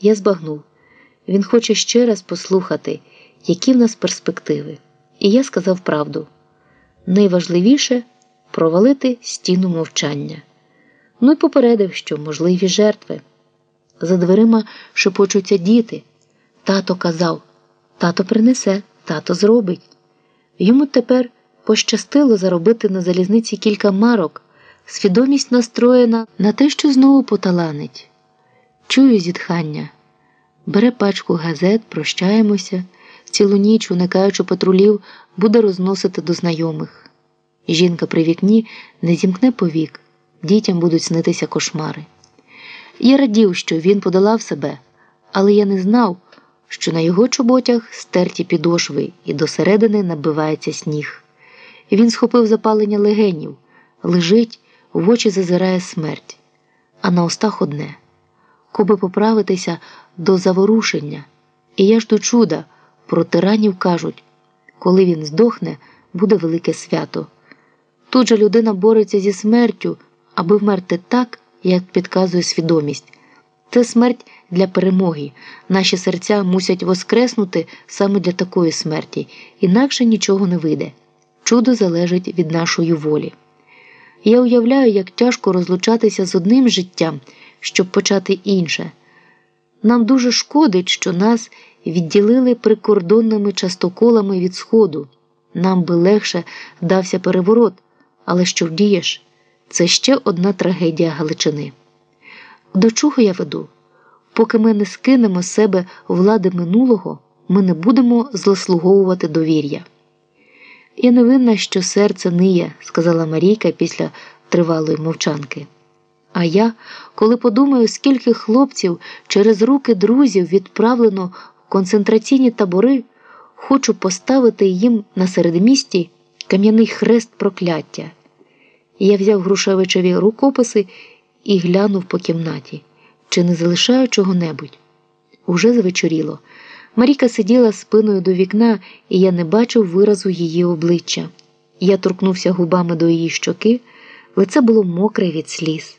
Я збагнув. Він хоче ще раз послухати, які в нас перспективи. І я сказав правду. Найважливіше провалити стіну мовчання. Ну і попередив, що можливі жертви. За дверима шепочуться діти. Тато казав, тато принесе, тато зробить. Йому тепер пощастило заробити на залізниці кілька марок, свідомість настроєна на те, що знову поталанить. Чую зітхання. Бере пачку газет, прощаємося, цілу ніч, уникаючи патрулів, буде розносити до знайомих. Жінка при вікні не зімкне повік, дітям будуть снитися кошмари. Я радів, що він подолав себе, але я не знав, що на його чоботях стерті підошви і досередини набивається сніг. Він схопив запалення легенів, лежить, в очі зазирає смерть, а на устах одне коби поправитися до заворушення. І я жду чуда, про тиранів кажуть коли він здохне, буде велике свято. Тут же людина бореться зі смертю, аби вмерти так, як підказує свідомість. Це смерть для перемоги. Наші серця мусять воскреснути саме для такої смерті, інакше нічого не вийде. Чудо залежить від нашої волі. Я уявляю, як тяжко розлучатися з одним життям, щоб почати інше. Нам дуже шкодить, що нас відділили прикордонними частоколами від Сходу. Нам би легше дався переворот, але що вдієш? Це ще одна трагедія Галичини. До чого я веду? Поки ми не скинемо себе влади минулого, ми не будемо заслуговувати довір'я. Я не винна, що серце ниє, сказала Марійка після тривалої мовчанки. А я, коли подумаю, скільки хлопців через руки друзів відправлено в концентраційні табори, хочу поставити їм на середмісті кам'яний хрест прокляття. Я взяв Грушевичеві рукописи і глянув по кімнаті, чи не залишаю чого-небудь. Уже звечоріло. Маріка сиділа спиною до вікна, і я не бачив виразу її обличчя. Я торкнувся губами до її щоки, лице було мокре від сліз.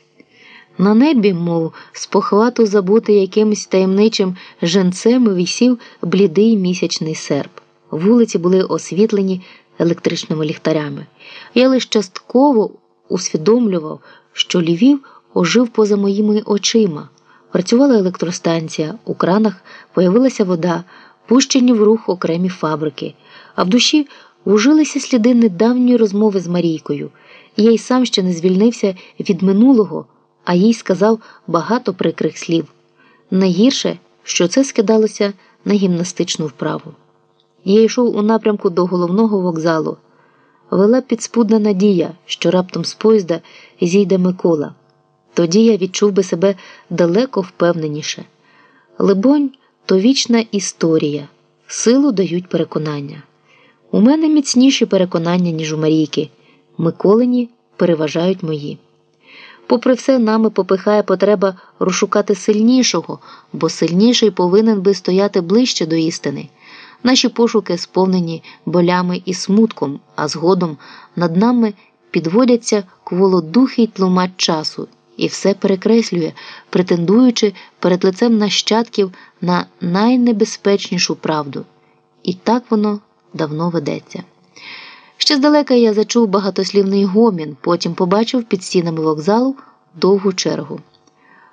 На небі, мов з похвату забути якимось таємничим женцем висів блідий місячний серп. Вулиці були освітлені електричними ліхтарями. Я лише частково усвідомлював, що Львів ожив поза моїми очима. Працювала електростанція, у кранах появилася вода, пущені в рух окремі фабрики, а в душі вужилися сліди недавньої розмови з Марійкою. Я й сам ще не звільнився від минулого, а їй сказав багато прикрих слів. Найгірше, що це скидалося на гімнастичну вправу. Я йшов у напрямку до головного вокзалу. Вела підспудна надія, що раптом з поїзда зійде Микола. Тоді я відчув би себе далеко впевненіше. Либонь, то вічна історія, силу дають переконання. У мене міцніші переконання, ніж у Марійки. Миколині переважають мої. Попри все, нами попихає потреба розшукати сильнішого, бо сильніший повинен би стояти ближче до істини. Наші пошуки сповнені болями і смутком, а згодом над нами підводяться кволодухий тлумач часу і все перекреслює, претендуючи перед лицем нащадків на найнебезпечнішу правду. І так воно давно ведеться. Ще здалека я зачув багатослівний гомін, потім побачив під стінами вокзалу довгу чергу.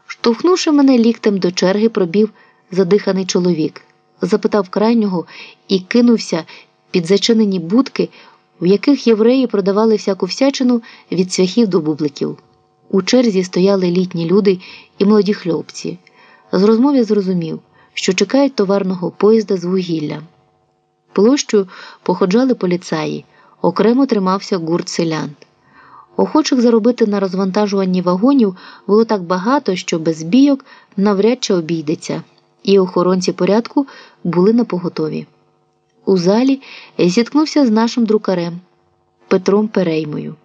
Штовхнувши мене ліктем до черги, пробів задиханий чоловік, запитав крайнього і кинувся під зачинені будки, в яких євреї продавали всяку всячину від цвяхів до бубликів. У черзі стояли літні люди і молоді хлопці. З розмови зрозумів, що чекають товарного поїзда з вугілля. Площу походжали поліцаї, окремо тримався гурт селян. Охочих заробити на розвантажуванні вагонів було так багато, що без бійок навряд чи обійдеться, і охоронці порядку були на поготові. У залі зіткнувся з нашим друкарем Петром Переймою.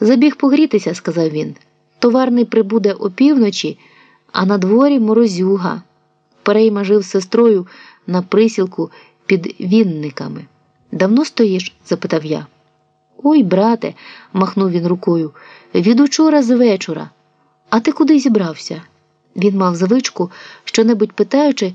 Забіг погрітися, сказав він. Товарний прибуде опівночі, а на дворі морозюга. Перейма жив з сестрою на присілку під вінниками. Давно стоїш? запитав я. Ой, брате, махнув він рукою. Від учора з вечора. А ти куди зібрався? Він мав звичку, що небудь питаючи,